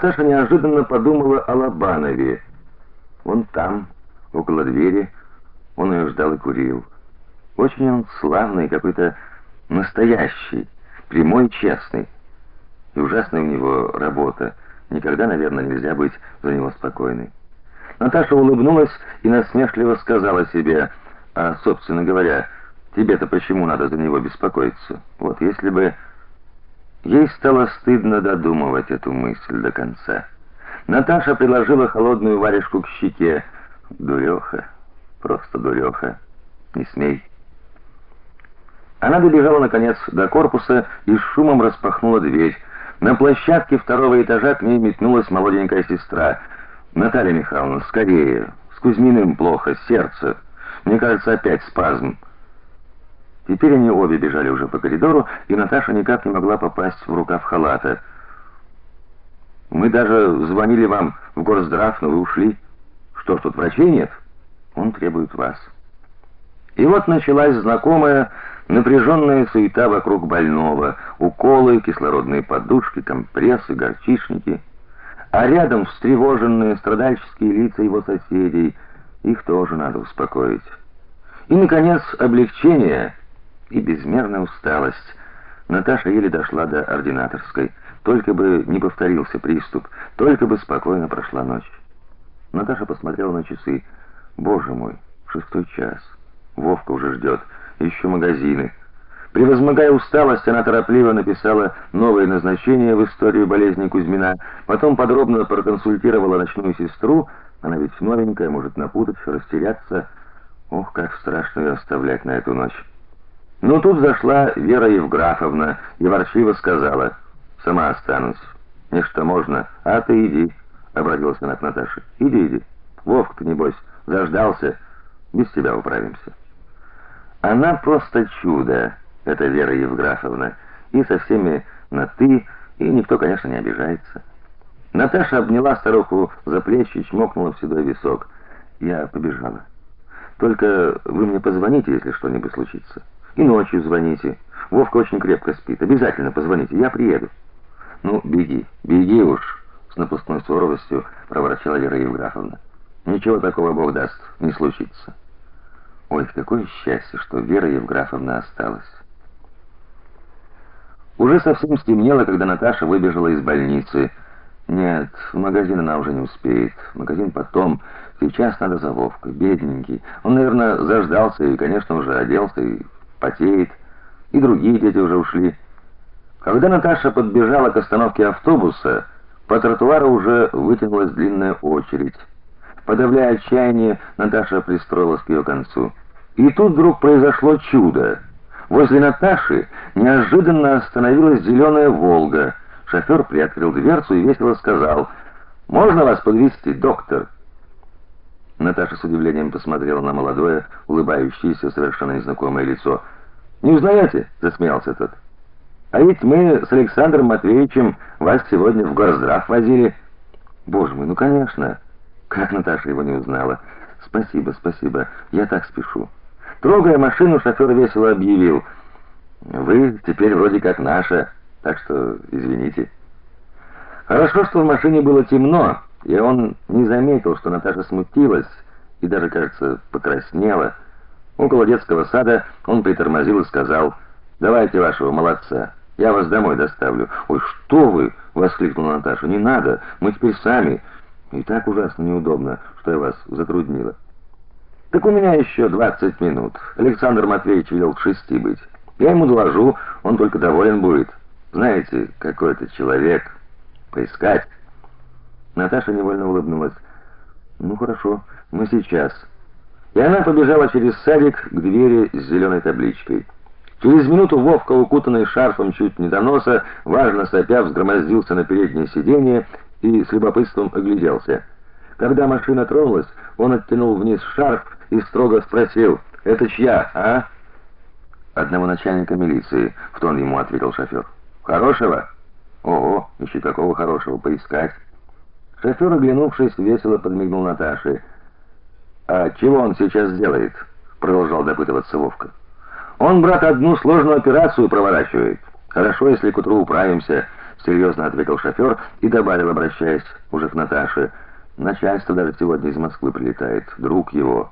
Наташа неожиданно подумала о Лобанове. Он там, около двери, он ее ждал и курил. Очень он славный, какой-то настоящий, прямой, честный. И ужасная у него работа. Никогда, наверное, нельзя быть за него спокойной. Наташа улыбнулась и насмешливо сказала себе: "А, собственно говоря, тебе-то почему надо за него беспокоиться? Вот если бы Ей стало стыдно додумывать эту мысль до конца. Наташа приложила холодную варежку к щеке. Дуреха, просто дуреха. Не смей. Она добежала наконец до корпуса и с шумом распахнула дверь. На площадке второго этажа к ней метнулась молоденькая сестра. Наталья Михайловна, скорее. С Кузьминым плохо, сердце. Мне кажется, опять спазм. Теперь они обе бежали уже по коридору, и Наташа никак не могла попасть в рукав халата. Мы даже звонили вам в горздрав, но вы ушли. Что ж тут врачей нет? Он требует вас. И вот началась знакомая напряженная суета вокруг больного: уколы, кислородные подушки, компрессы, горчичники, а рядом встревоженные страдальческие лица его соседей. Их тоже надо успокоить. И наконец, облегчение и безмерная усталость. Наташа еле дошла до ординаторской. Только бы не повторился приступ, только бы спокойно прошла ночь. Наташа посмотрела на часы. Боже мой, шестой час. Вовка уже ждет, еще магазины. Превозмогая усталость, она торопливо написала новое назначение в историю болезни Кузьмина, потом подробно проконсультировала ночную сестру. Она ведь новенькая, может напутать, растеряться. Ох, как страшно ее оставлять на эту ночь. Но тут зашла Вера Евграфовна и ворчливо сказала: "Сама останусь. Мне что можно, а ты иди", обратилась она к Наташе. "Иди, иди. Вовка-то небось заждался, без тебя управимся". Она просто чудо, эта Вера Евграфовна, и со всеми на ты, и никто, конечно, не обижается. Наташа обняла старуху за плечи, чмокнула в седой висок. Я побежала. Только вы мне позвоните, если что-нибудь случится. И ночью звоните. Вовка очень крепко спит. Обязательно позвоните, я приеду. Ну, беги, беги уж, с напускной суровостью проворчала Вера Евграфовна. Ничего такого Бог даст, не случится. Ой, какое счастье, что Вера Евграфовна осталась. Уже совсем стемнело, когда Наташа выбежала из больницы. Нет, в магазин она уже не успеет. Магазин потом. Сейчас надо за Вовкой, бедненький. Он, наверное, заждался и, конечно, уже оделся и потеет, и другие дети уже ушли. Когда Наташа подбежала к остановке автобуса, по тротуару уже вытянулась длинная очередь. Подавляя отчаяние, Наташа пристроилась к ее концу. И тут вдруг произошло чудо. Возле Наташи неожиданно остановилась зеленая Волга. Шофер приоткрыл дверцу и весело сказал: "Можно вас подвезти, доктор?" Наташа с удивлением посмотрела на молодое, улыбающееся, совершенно незнакомое лицо. "Не узнаете?" засмеялся тот. "А ведь мы с Александром Матвеевичем вас сегодня в горздрав возили". "Боже мой, ну, конечно. Как Наташа его не узнала? Спасибо, спасибо. Я так спешу". Трогая машину, шофер весело объявил: "Вы теперь вроде как наша, так что извините". Хорошо, что в машине было темно и он не заметил, что Наташа смутилась и даже, кажется, покраснела. Около детского сада он притормозил и сказал: "Давайте вашего молодца, я вас домой доставлю". "Ой, что вы?" воскликнула Наташа. "Не надо, мы теперь сами. И так ужасно неудобно, что я вас затруднила". Так у меня еще 20 минут. Александр Матвеевич велел к шести быть. Я ему доложу, он только доволен будет. Знаете, какой это человек поискать Наташа невольно улыбнулась. Ну хорошо, мы сейчас. И она побежала через садик к двери с зеленой табличкой. Через минуту Вовка, укутанный шарфом чуть не до носа, важно сопя взгромоздился на переднее сиденье и с любопытством огляделся. Когда машина тронулась, он оттянул вниз шарф и строго спросил: "Это чья, а?" "Одного начальника милиции", в тон ему ответил шофер. "Хорошего?" "Ого, еще какого хорошего поискать?" Шофер, оглянувшись, весело подмигнул Наташе. "А чего он сейчас делает?" продолжал допытываться Вовка. "Он, брат, одну сложную операцию проворачивает. Хорошо, если к утру управимся. серьезно ответил шофер и добавил, обращаясь уже к Наташе, начальство даже сегодня из Москвы прилетает, друг его.